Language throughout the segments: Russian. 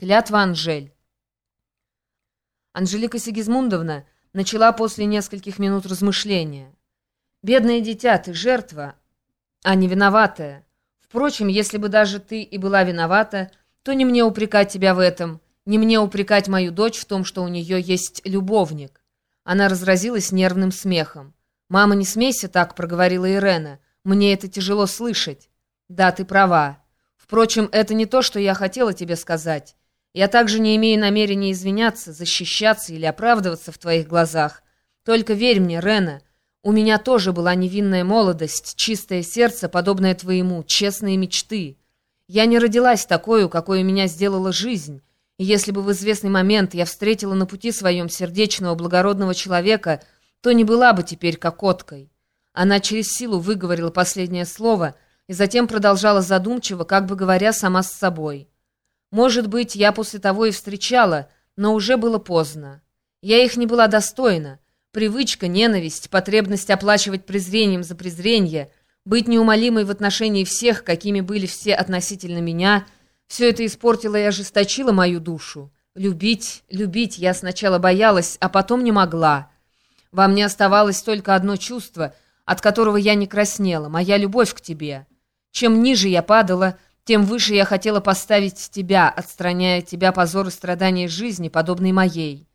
Клятва Анжель. Анжелика Сигизмундовна начала после нескольких минут размышления. «Бедное дитя, ты жертва, а не виноватая. Впрочем, если бы даже ты и была виновата, то не мне упрекать тебя в этом, не мне упрекать мою дочь в том, что у нее есть любовник». Она разразилась нервным смехом. «Мама, не смейся так», — проговорила Ирена. «Мне это тяжело слышать». «Да, ты права. Впрочем, это не то, что я хотела тебе сказать. Я также не имею намерения извиняться, защищаться или оправдываться в твоих глазах. Только верь мне, Рена, у меня тоже была невинная молодость, чистое сердце, подобное твоему, честные мечты. Я не родилась такой, какой у меня сделала жизнь. И если бы в известный момент я встретила на пути своем сердечного благородного человека, то не была бы теперь кокоткой. Она через силу выговорила последнее слово и затем продолжала задумчиво, как бы говоря сама с собой. Может быть, я после того и встречала, но уже было поздно. Я их не была достойна. Привычка, ненависть, потребность оплачивать презрением за презрение, быть неумолимой в отношении всех, какими были все относительно меня, все это испортило и ожесточило мою душу. Любить, любить я сначала боялась, а потом не могла. Во мне оставалось только одно чувство, от которого я не краснела, моя любовь к тебе. Чем ниже я падала, тем выше я хотела поставить тебя, отстраняя тебя позор и страдания жизни, подобной моей.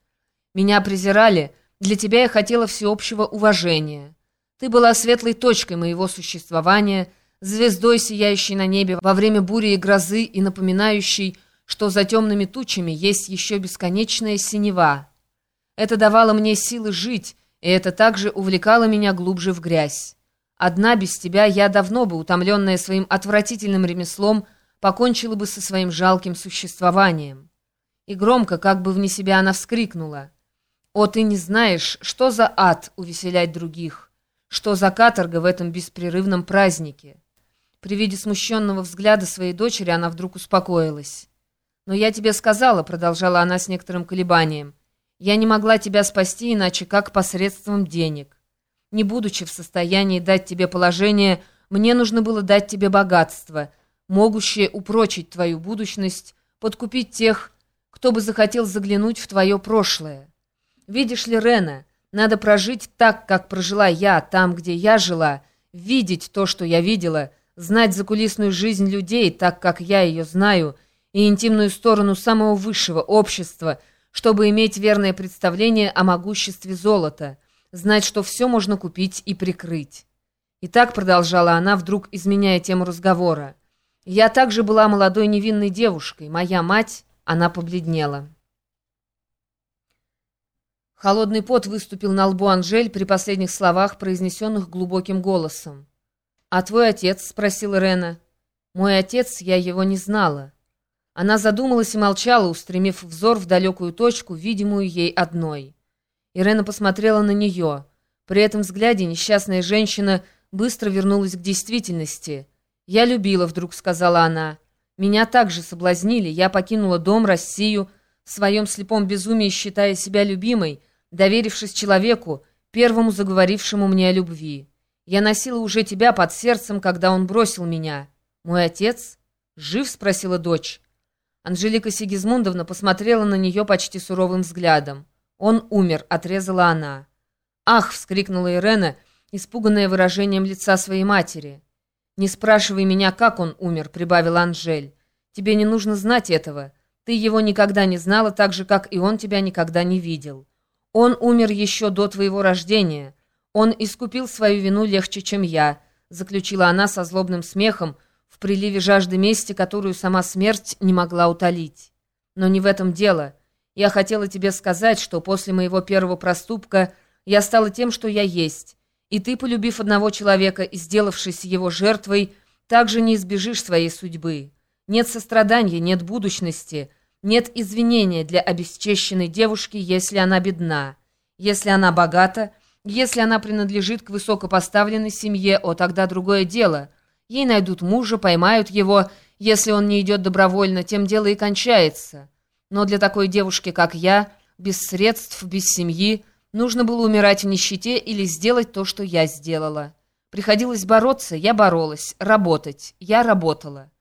Меня презирали, для тебя я хотела всеобщего уважения. Ты была светлой точкой моего существования, звездой, сияющей на небе во время бури и грозы и напоминающей, что за темными тучами есть еще бесконечная синева. Это давало мне силы жить, и это также увлекало меня глубже в грязь. Одна без тебя я давно бы, утомленная своим отвратительным ремеслом, покончила бы со своим жалким существованием. И громко, как бы вне себя, она вскрикнула. «О, ты не знаешь, что за ад увеселять других, что за каторга в этом беспрерывном празднике!» При виде смущенного взгляда своей дочери она вдруг успокоилась. «Но я тебе сказала», — продолжала она с некоторым колебанием, «я не могла тебя спасти иначе, как посредством денег». Не будучи в состоянии дать тебе положение, мне нужно было дать тебе богатство, могущее упрочить твою будущность, подкупить тех, кто бы захотел заглянуть в твое прошлое. Видишь ли, Рена, надо прожить так, как прожила я, там, где я жила, видеть то, что я видела, знать закулисную жизнь людей, так, как я ее знаю, и интимную сторону самого высшего общества, чтобы иметь верное представление о могуществе золота — знать, что все можно купить и прикрыть. И так продолжала она, вдруг изменяя тему разговора. Я также была молодой невинной девушкой. Моя мать, она побледнела. Холодный пот выступил на лбу Анжель при последних словах, произнесенных глубоким голосом. «А твой отец?» — спросила Рена. «Мой отец, я его не знала». Она задумалась и молчала, устремив взор в далекую точку, видимую ей одной. Ирена посмотрела на нее. При этом взгляде несчастная женщина быстро вернулась к действительности. «Я любила», — вдруг сказала она. «Меня также соблазнили. Я покинула дом, Россию, в своем слепом безумии считая себя любимой, доверившись человеку, первому заговорившему мне о любви. Я носила уже тебя под сердцем, когда он бросил меня. Мой отец? Жив?» — спросила дочь. Анжелика Сигизмундовна посмотрела на нее почти суровым взглядом. «Он умер», — отрезала она. «Ах!» — вскрикнула Ирена, испуганная выражением лица своей матери. «Не спрашивай меня, как он умер», — прибавила Анжель. «Тебе не нужно знать этого. Ты его никогда не знала, так же, как и он тебя никогда не видел. Он умер еще до твоего рождения. Он искупил свою вину легче, чем я», — заключила она со злобным смехом в приливе жажды мести, которую сама смерть не могла утолить. «Но не в этом дело». Я хотела тебе сказать, что после моего первого проступка я стала тем, что я есть, и ты, полюбив одного человека и сделавшись его жертвой, также не избежишь своей судьбы. Нет сострадания, нет будущности, нет извинения для обесчещенной девушки, если она бедна. Если она богата, если она принадлежит к высокопоставленной семье, о, тогда другое дело. Ей найдут мужа, поймают его, если он не идет добровольно, тем дело и кончается». Но для такой девушки, как я, без средств, без семьи, нужно было умирать в нищете или сделать то, что я сделала. Приходилось бороться, я боролась, работать, я работала.